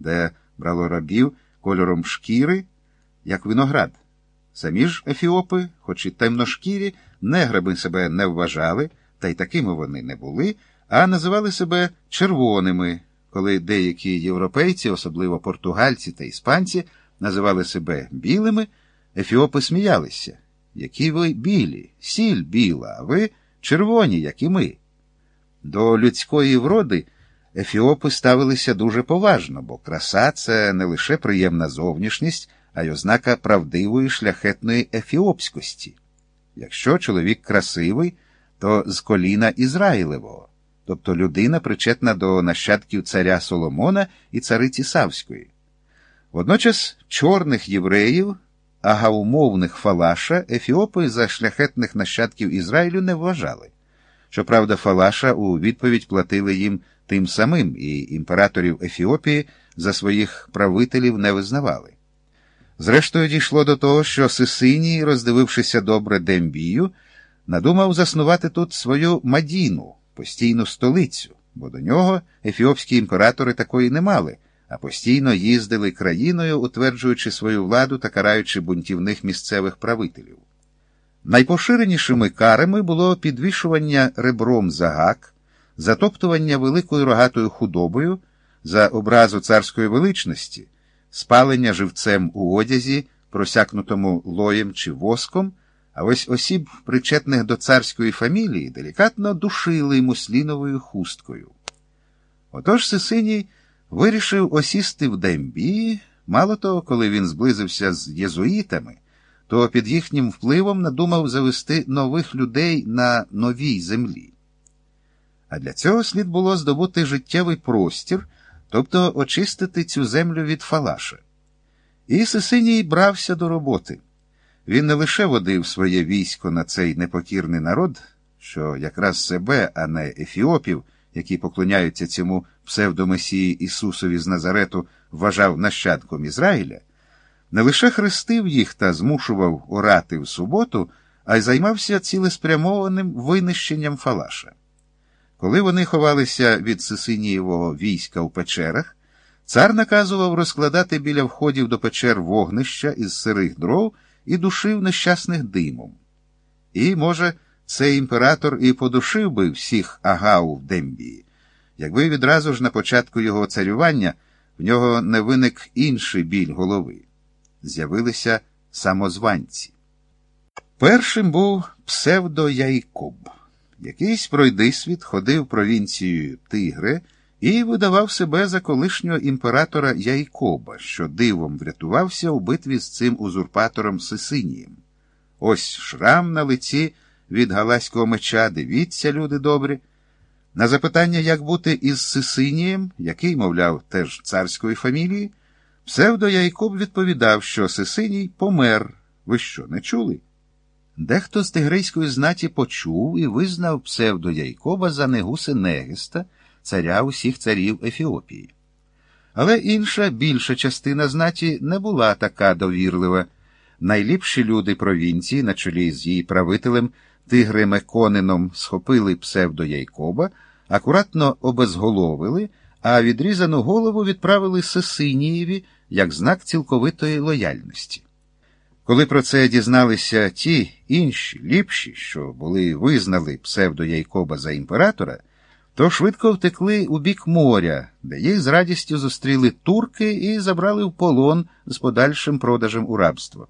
де брало рабів кольором шкіри, як виноград. Самі ж ефіопи, хоч і темношкірі, неграми себе не вважали, та й такими вони не були, а називали себе червоними, коли деякі європейці, особливо португальці та іспанці, називали себе білими, ефіопи сміялися. Які ви білі, сіль біла, а ви червоні, як і ми. До людської вроди ефіопи ставилися дуже поважно, бо краса це не лише приємна зовнішність, а й ознака правдивої шляхетної ефіопськості. Якщо чоловік красивий, то з коліна Ізраїлевого, тобто людина причетна до нащадків царя Соломона і цариці Савської. Водночас чорних євреїв, агаумовних фалаша, ефіопи за шляхетних нащадків Ізраїлю не вважали. Щоправда, Фалаша у відповідь платили їм тим самим, і імператорів Ефіопії за своїх правителів не визнавали. Зрештою, дійшло до того, що Сисиній, роздивившися добре Дембію, надумав заснувати тут свою Мадіну, постійну столицю, бо до нього ефіопські імператори такої не мали, а постійно їздили країною, утверджуючи свою владу та караючи бунтівних місцевих правителів. Найпоширенішими карами було підвішування ребром за гак, затоптування великою рогатою худобою за образу царської величності, спалення живцем у одязі, просякнутому лоєм чи воском, а ось осіб, причетних до царської фамілії, делікатно душили мусліновою хусткою. Отож Сисиній вирішив осісти в Дембії, мало того, коли він зблизився з єзуїтами то під їхнім впливом надумав завести нових людей на новій землі. А для цього слід було здобути життєвий простір, тобто очистити цю землю від фалаша. І Сесиній брався до роботи. Він не лише водив своє військо на цей непокірний народ, що якраз себе, а не ефіопів, які поклоняються цьому псевдомесії Ісусові з Назарету, вважав нащадком Ізраїля не лише хрестив їх та змушував орати в суботу, а й займався цілеспрямованим винищенням Фалаша. Коли вони ховалися від Сисинієвого війська у печерах, цар наказував розкладати біля входів до печер вогнища із сирих дров і душив нещасних димом. І, може, цей імператор і подушив би всіх агау в Дембії, якби відразу ж на початку його царювання в нього не виник інший біль голови з'явилися самозванці. Першим був псевдо-Яйкоб. Якийсь пройдисвіт ходив провінцією Тигре і видавав себе за колишнього імператора Яйкоба, що дивом врятувався у битві з цим узурпатором Сисинієм. Ось шрам на лиці від галаського меча, дивіться, люди добрі. На запитання, як бути із Сисинієм, який, мовляв, теж царської фамілії, Псевдо Яйкоб відповідав, що Сисиній помер. Ви що, не чули? Дехто з тигрейської знаті почув і визнав псевдо Яйкоба за негуси Негеста, царя усіх царів Ефіопії. Але інша, більша частина знаті не була така довірлива. Найліпші люди провінції, на чолі з її правителем Тигрем Еконином, схопили псевдо Яйкоба, акуратно обезголовили а відрізану голову відправили Сесинієві як знак цілковитої лояльності. Коли про це дізналися ті інші, ліпші, що були визнали псевдо Яйкоба за імператора, то швидко втекли у бік моря, де їх з радістю зустріли турки і забрали в полон з подальшим продажем у рабство.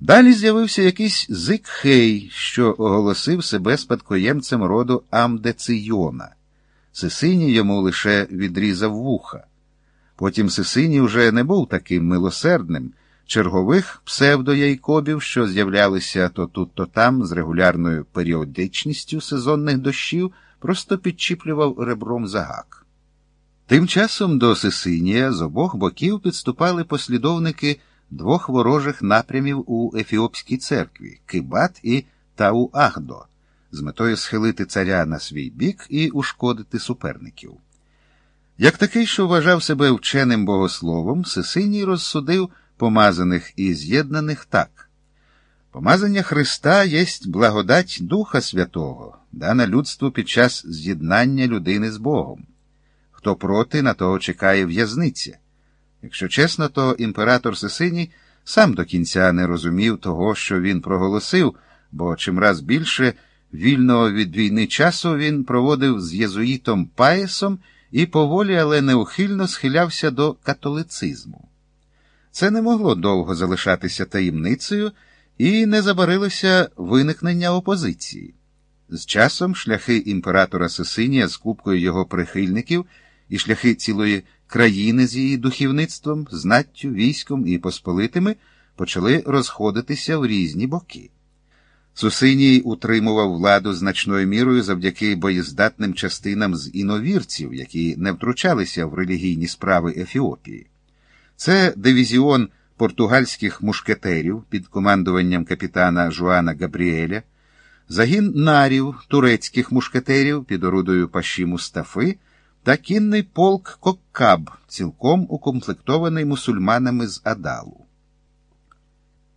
Далі з'явився якийсь Зикхей, що оголосив себе спадкоємцем роду Амдецийона. Сисиній йому лише відрізав вуха. Потім Сисиній уже не був таким милосердним. Чергових псевдояйкобів, що з'являлися то тут, то там, з регулярною періодичністю сезонних дощів, просто підчіплював ребром загак. Тим часом до Сисинія з обох боків підступали послідовники двох ворожих напрямів у Ефіопській церкві Кибат і Тау-Ахдо з метою схилити царя на свій бік і ушкодити суперників. Як такий, що вважав себе вченим богословом, Сисиній розсудив помазаних і з'єднаних так. Помазання Христа єсть благодать Духа Святого, дана людству під час з'єднання людини з Богом. Хто проти, на того чекає в'язниця, Якщо чесно, то імператор Сесиній сам до кінця не розумів того, що він проголосив, бо чимраз більше вільного від війни часу він проводив з єзуїтом Паєсом і поволі, але неухильно схилявся до католицизму. Це не могло довго залишатися таємницею і не забарилося виникнення опозиції. З часом шляхи імператора Сесинія з купкою його прихильників і шляхи цілої країни з її духовництвом, знаттю, військом і посполитими почали розходитися в різні боки. Сусиній утримував владу значною мірою завдяки боєздатним частинам з іновірців, які не втручалися в релігійні справи Ефіопії. Це дивізіон португальських мушкетерів під командуванням капітана Жуана Габріеля, загін нарів турецьких мушкетерів під орудою паші Мустафи та кінний полк Коккаб, цілком укомплектований мусульманами з Адалу.